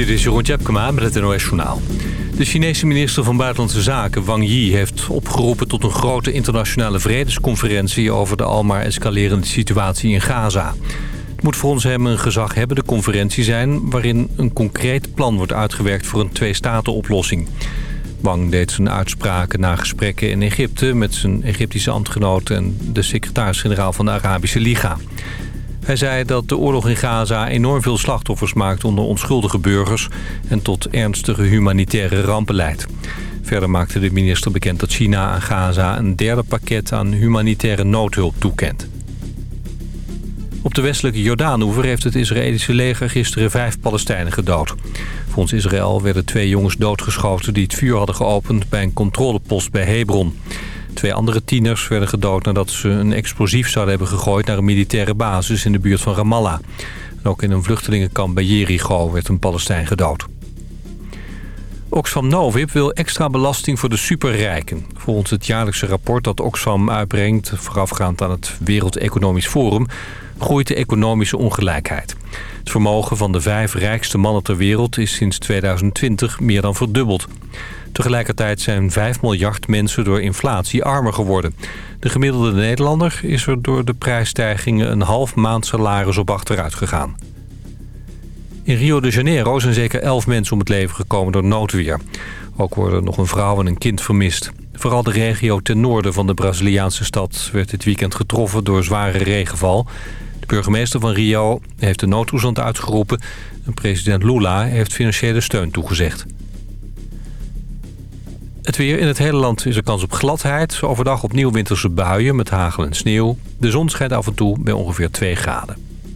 Dit is Jeroen Tjepkema met het NOS Journaal. De Chinese minister van Buitenlandse Zaken, Wang Yi... heeft opgeroepen tot een grote internationale vredesconferentie... over de almaar escalerende situatie in Gaza. Het moet volgens hem een gezaghebbende conferentie zijn... waarin een concreet plan wordt uitgewerkt voor een twee-staten-oplossing. Wang deed zijn uitspraken na gesprekken in Egypte... met zijn Egyptische ambtgenoten en de secretaris-generaal van de Arabische Liga. Hij zei dat de oorlog in Gaza enorm veel slachtoffers maakt onder onschuldige burgers... en tot ernstige humanitaire rampen leidt. Verder maakte de minister bekend dat China aan Gaza een derde pakket aan humanitaire noodhulp toekent. Op de westelijke Jordaanoever heeft het Israëlische leger gisteren vijf Palestijnen gedood. Volgens Israël werden twee jongens doodgeschoten die het vuur hadden geopend bij een controlepost bij Hebron. Twee andere tieners werden gedood nadat ze een explosief zouden hebben gegooid naar een militaire basis in de buurt van Ramallah. ook in een vluchtelingenkamp bij Jericho werd een Palestijn gedood. Oxfam Novib wil extra belasting voor de superrijken. Volgens het jaarlijkse rapport dat Oxfam uitbrengt... voorafgaand aan het Wereld Economisch Forum... groeit de economische ongelijkheid. Het vermogen van de vijf rijkste mannen ter wereld... is sinds 2020 meer dan verdubbeld. Tegelijkertijd zijn 5 miljard mensen door inflatie armer geworden. De gemiddelde Nederlander is er door de prijsstijgingen een half maand salaris op achteruit gegaan. In Rio de Janeiro zijn zeker 11 mensen om het leven gekomen door noodweer. Ook worden nog een vrouw en een kind vermist. Vooral de regio ten noorden van de Braziliaanse stad werd dit weekend getroffen door zware regenval. De burgemeester van Rio heeft de noodtoestand uitgeroepen en president Lula heeft financiële steun toegezegd. Het weer in het hele land is er kans op gladheid. Overdag opnieuw winterse buien met hagel en sneeuw. De zon schijnt af en toe bij ongeveer 2 graden.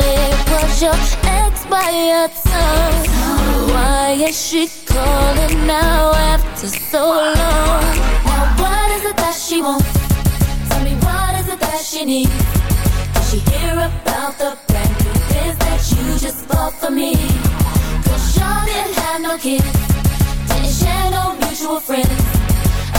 it was your expired song Why is she calling now after so long? Now what is it that she wants? Tell me what is it that she needs? Did she hear about the brand new biz that you just bought for me? Cause y'all didn't have no kids Didn't share no mutual friends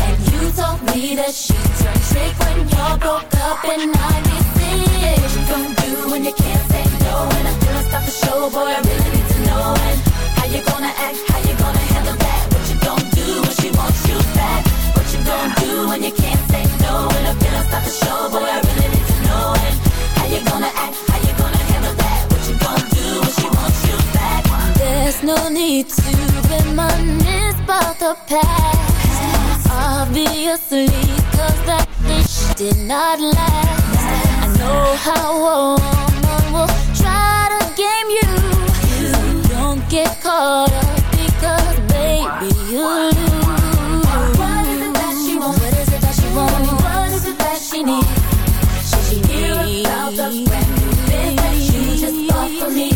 And you told me that she turned trick when y'all broke up And I can sick it You gon' do when you can't say show I'm feeling stop the show, boy, I really need to know And how you gonna act, how you gonna handle that? What you gonna do when she wants you back? What you gonna do when you can't say no? And I'm feeling stop the show, boy, I really need to know And how you gonna act, how you gonna handle that? What you gonna do when she wants you back? There's no need to reminisce about the past. Obviously, that did not last. I know how I will try to game you. You don't get caught up because, baby, you lose. What is it that she wants? What is it that she wants? What is it that she needs? Should she hear about the brand new thing that you just bought for me?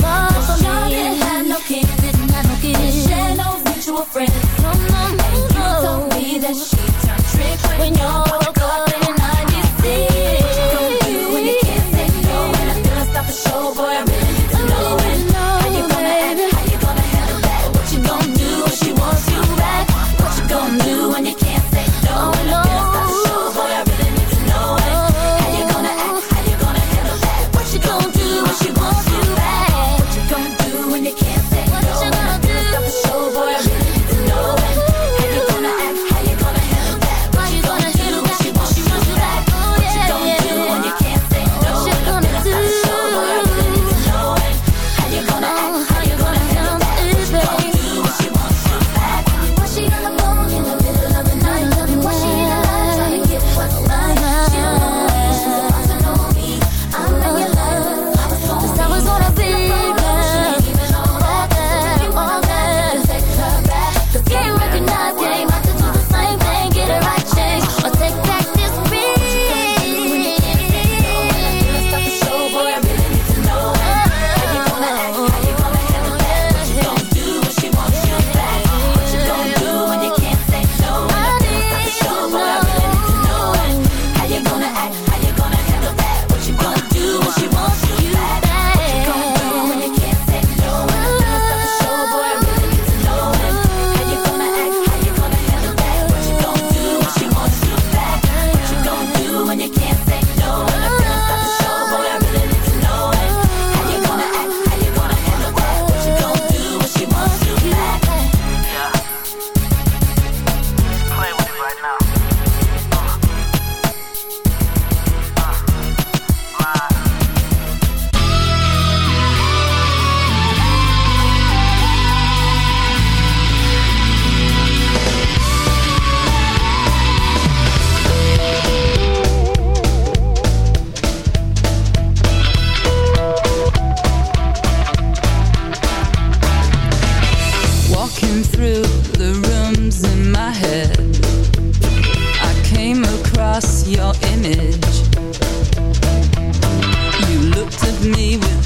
Bought for me. Y'all didn't have no kids, didn't have no kids. Share no mutual friends. No, no, no. And you told me that she turned trick when, when you're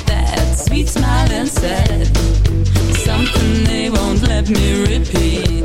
that sweet smile and said something they won't let me repeat.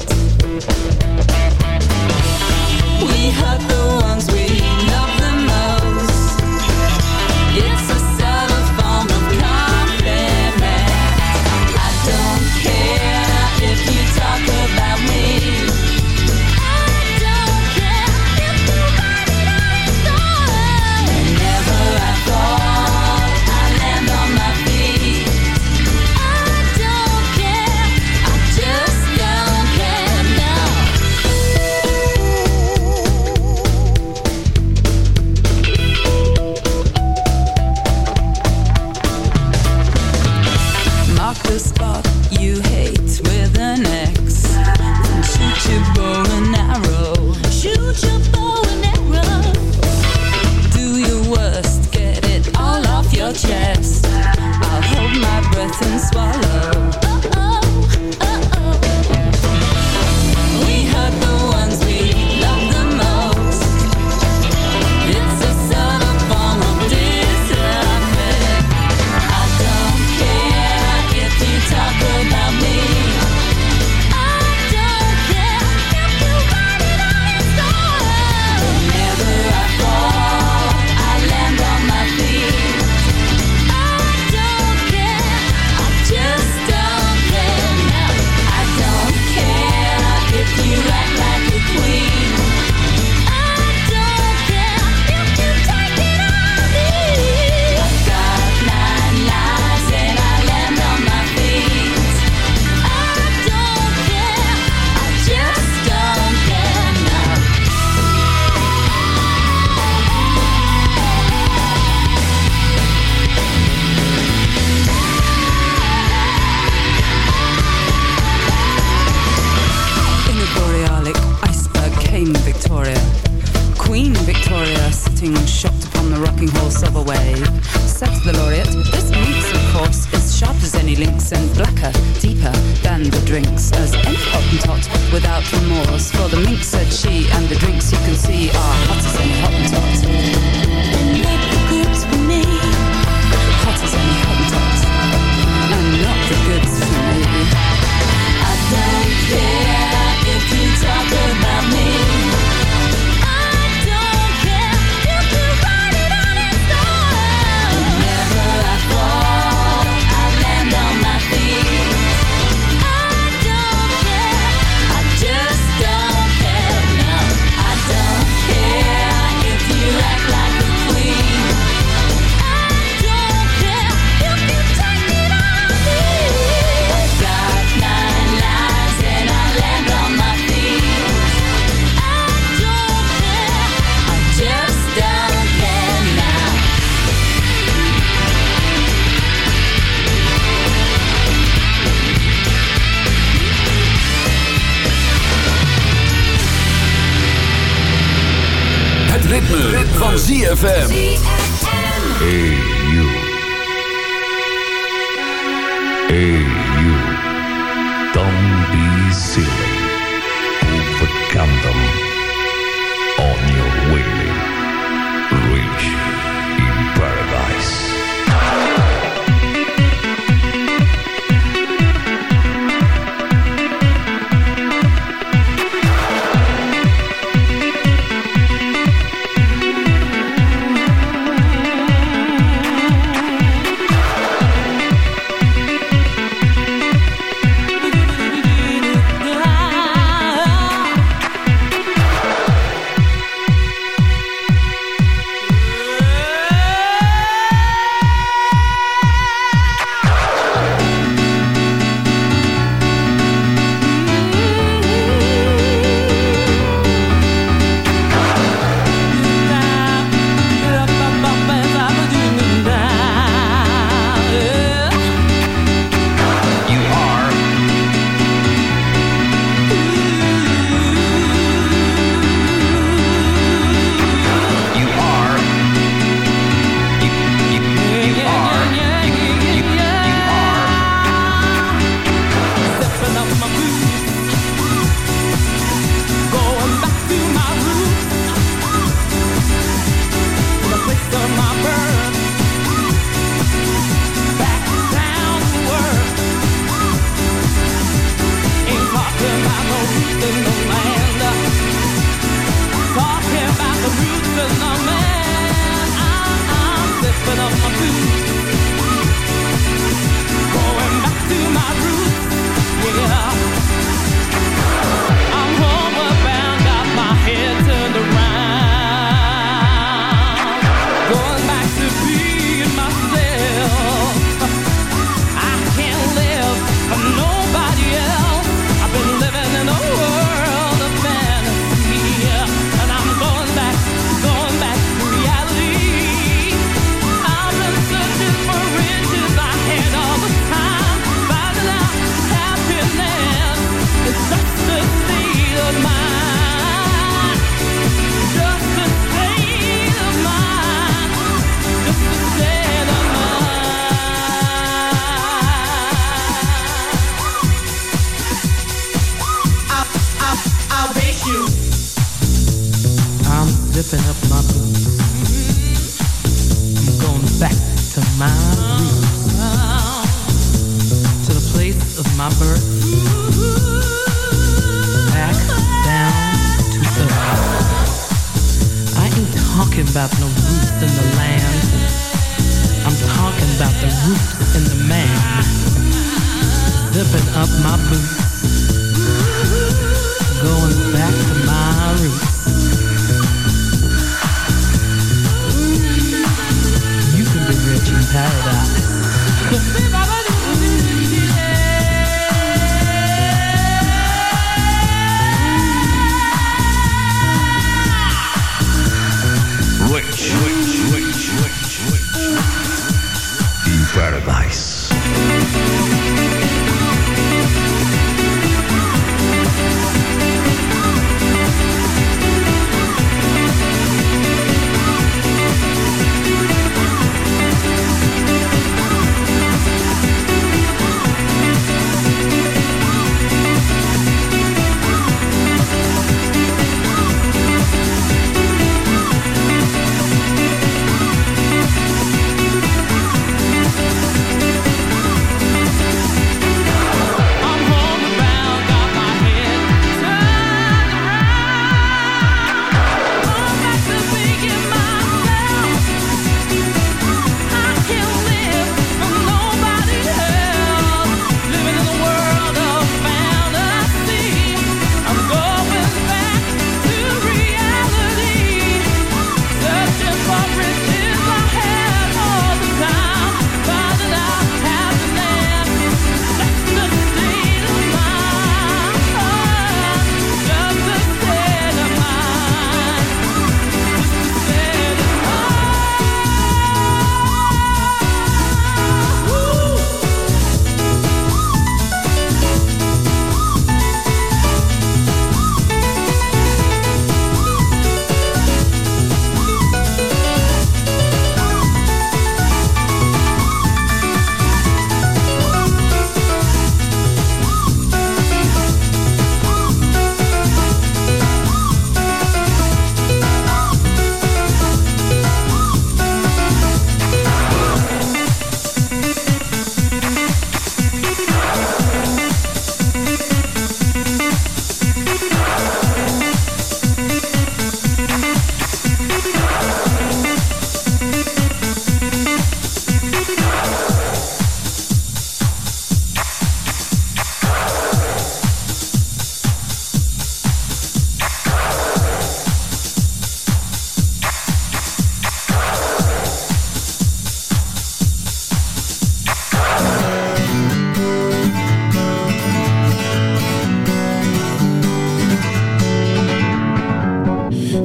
Centro.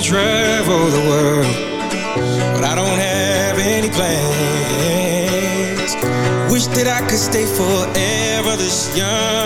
to travel the world, but I don't have any plans. Wish that I could stay forever this young.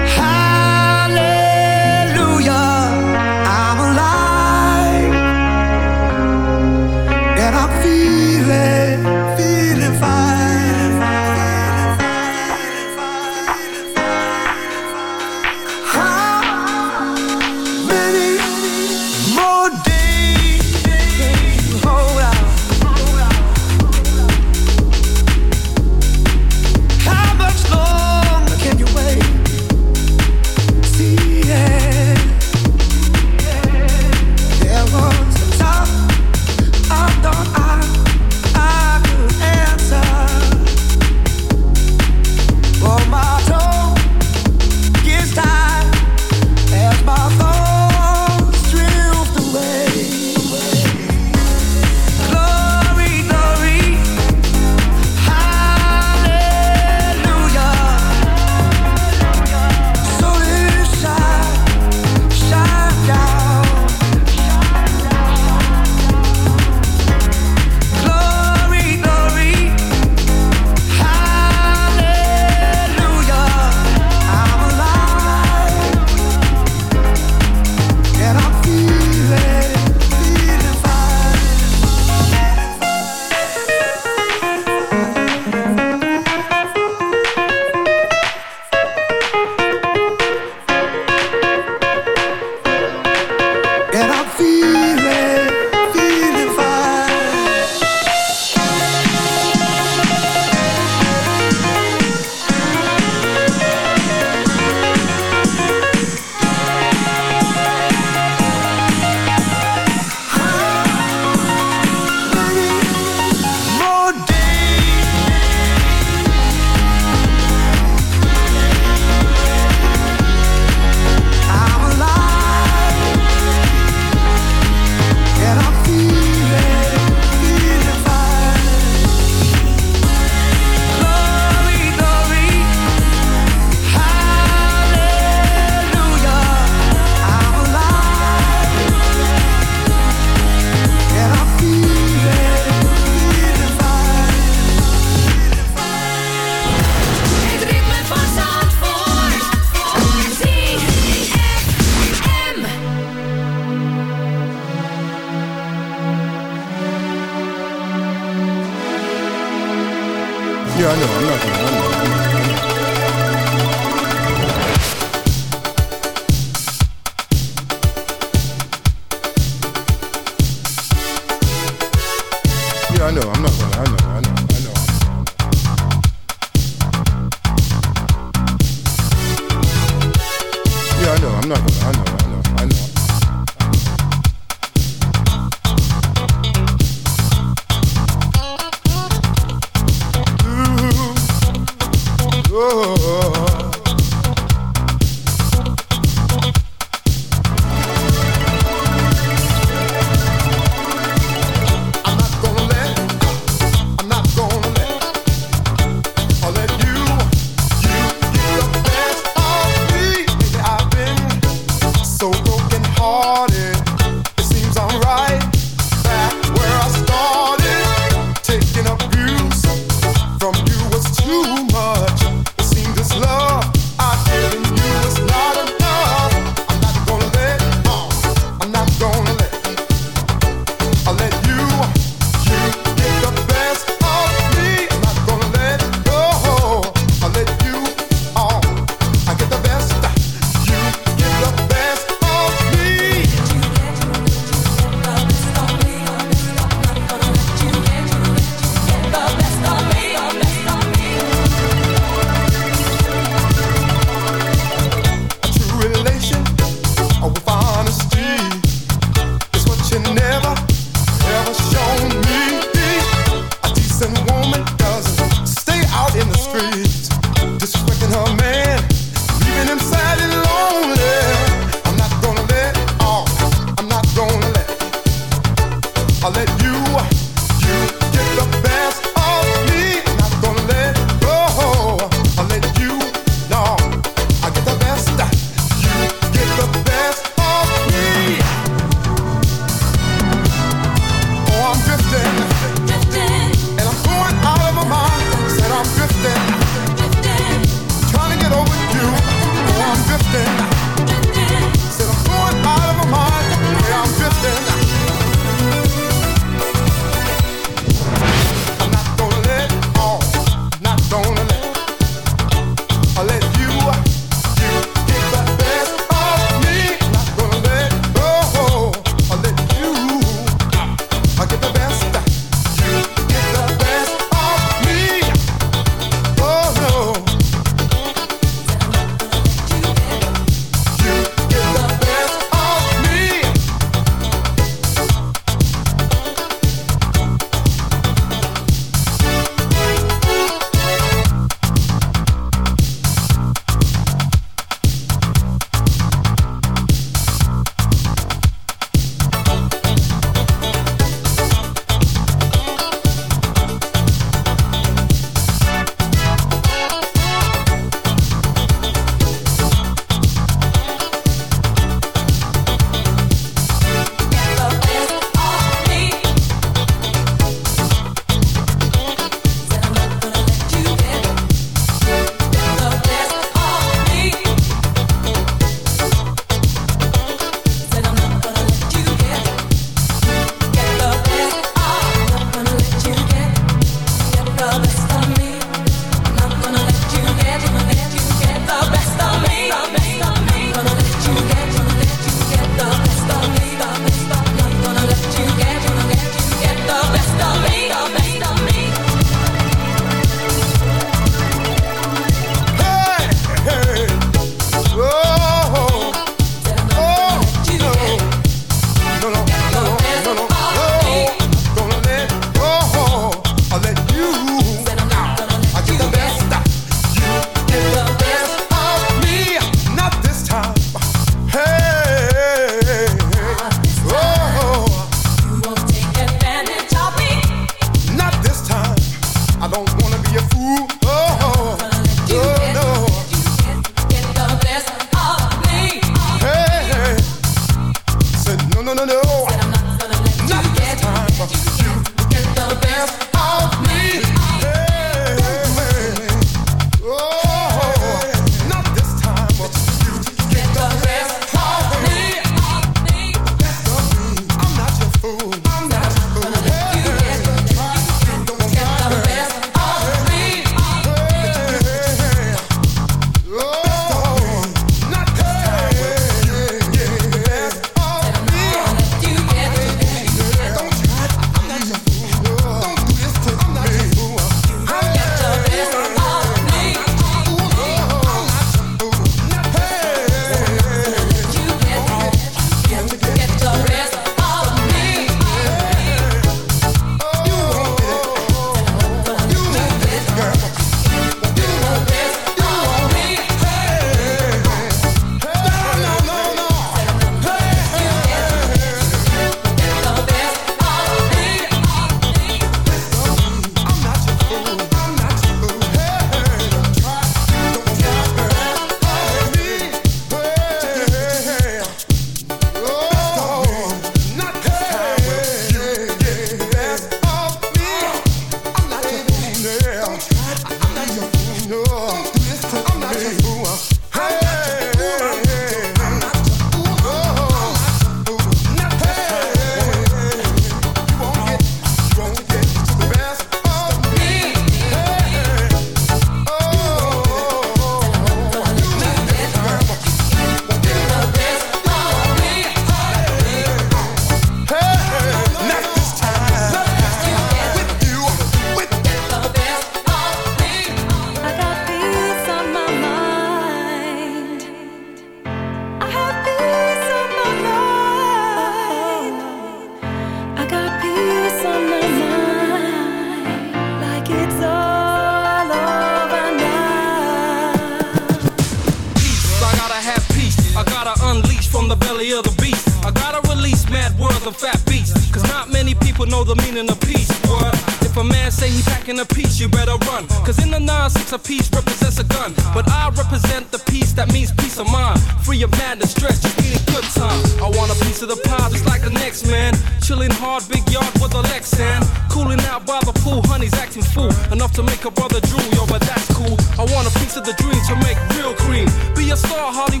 Know the meaning of peace. Word. If a man say he packing a piece, you better run. Cause in the 9-6 a piece represents a gun. But I represent the peace that means peace of mind. Free of madness, stress, just needing good time. I want a piece of the pie just like the next man. Chilling hard, big yard with a Lexan. Cooling out by the pool, honey's acting fool. Enough to make a brother drool, yo, but that's cool. I want a piece of the dream to make real cream. Be a star, Hollywood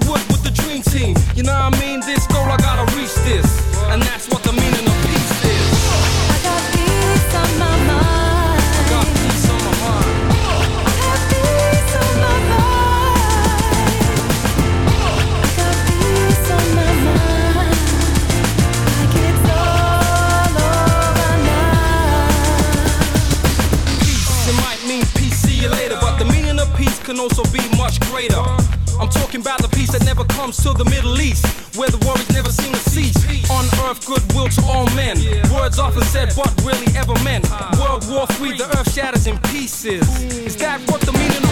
the Middle East, where the war is never seen to cease. On earth, goodwill to all men. Words often said, but really ever meant. World War III, the earth shatters in pieces. Is that what the meaning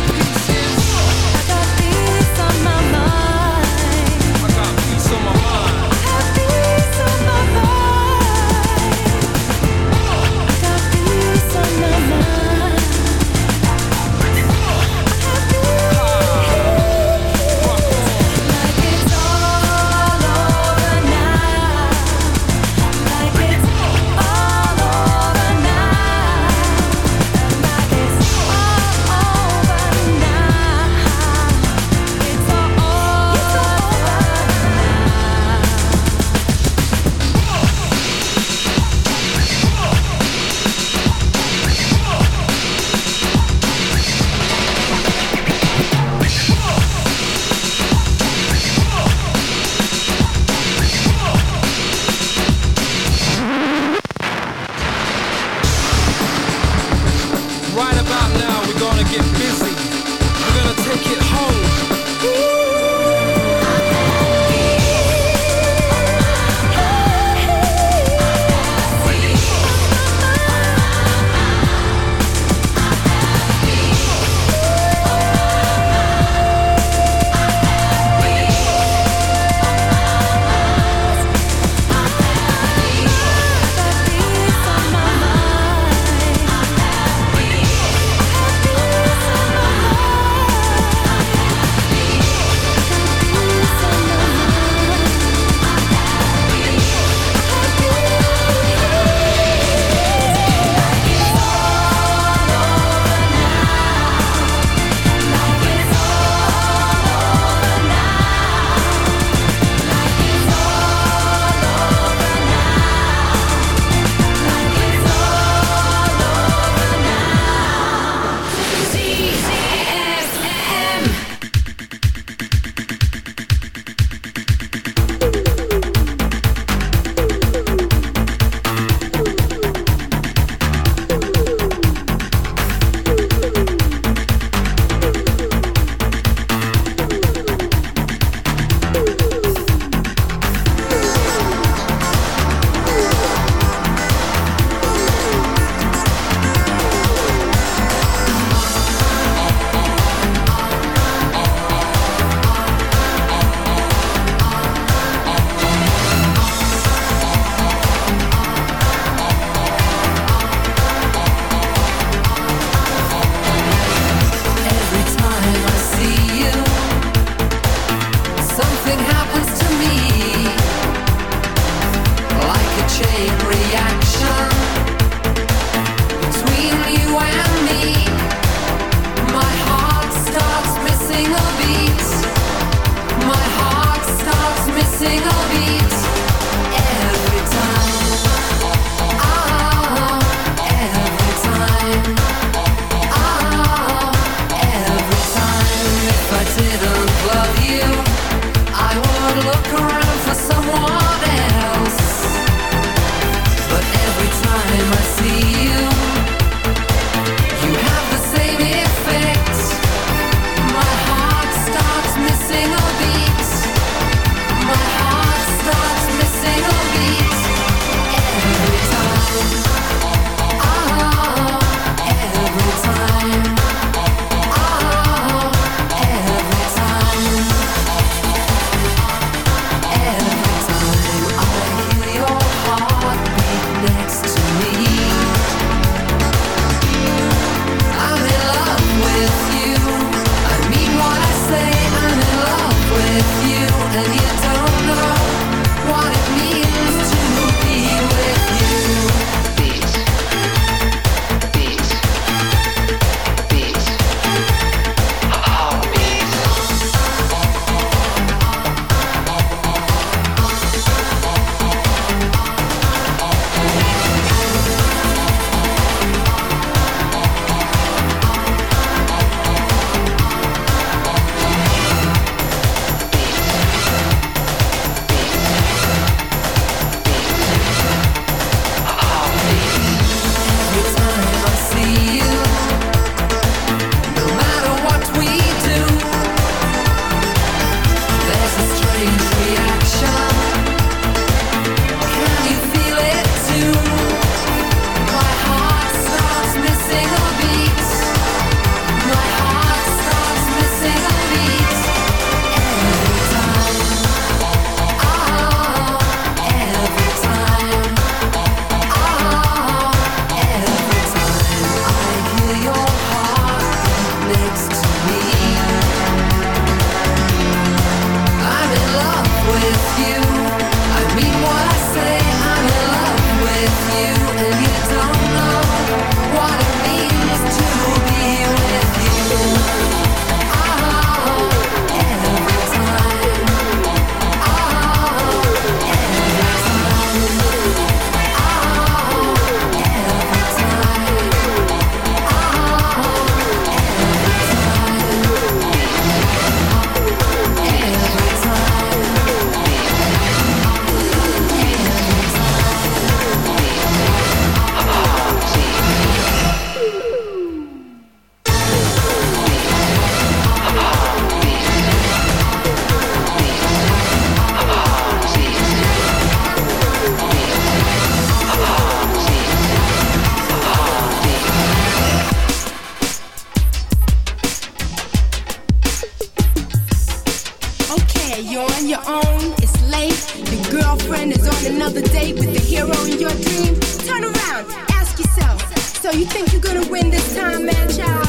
the day with the hero in your dream? Turn around, ask yourself. So you think you're gonna win this time, man, child?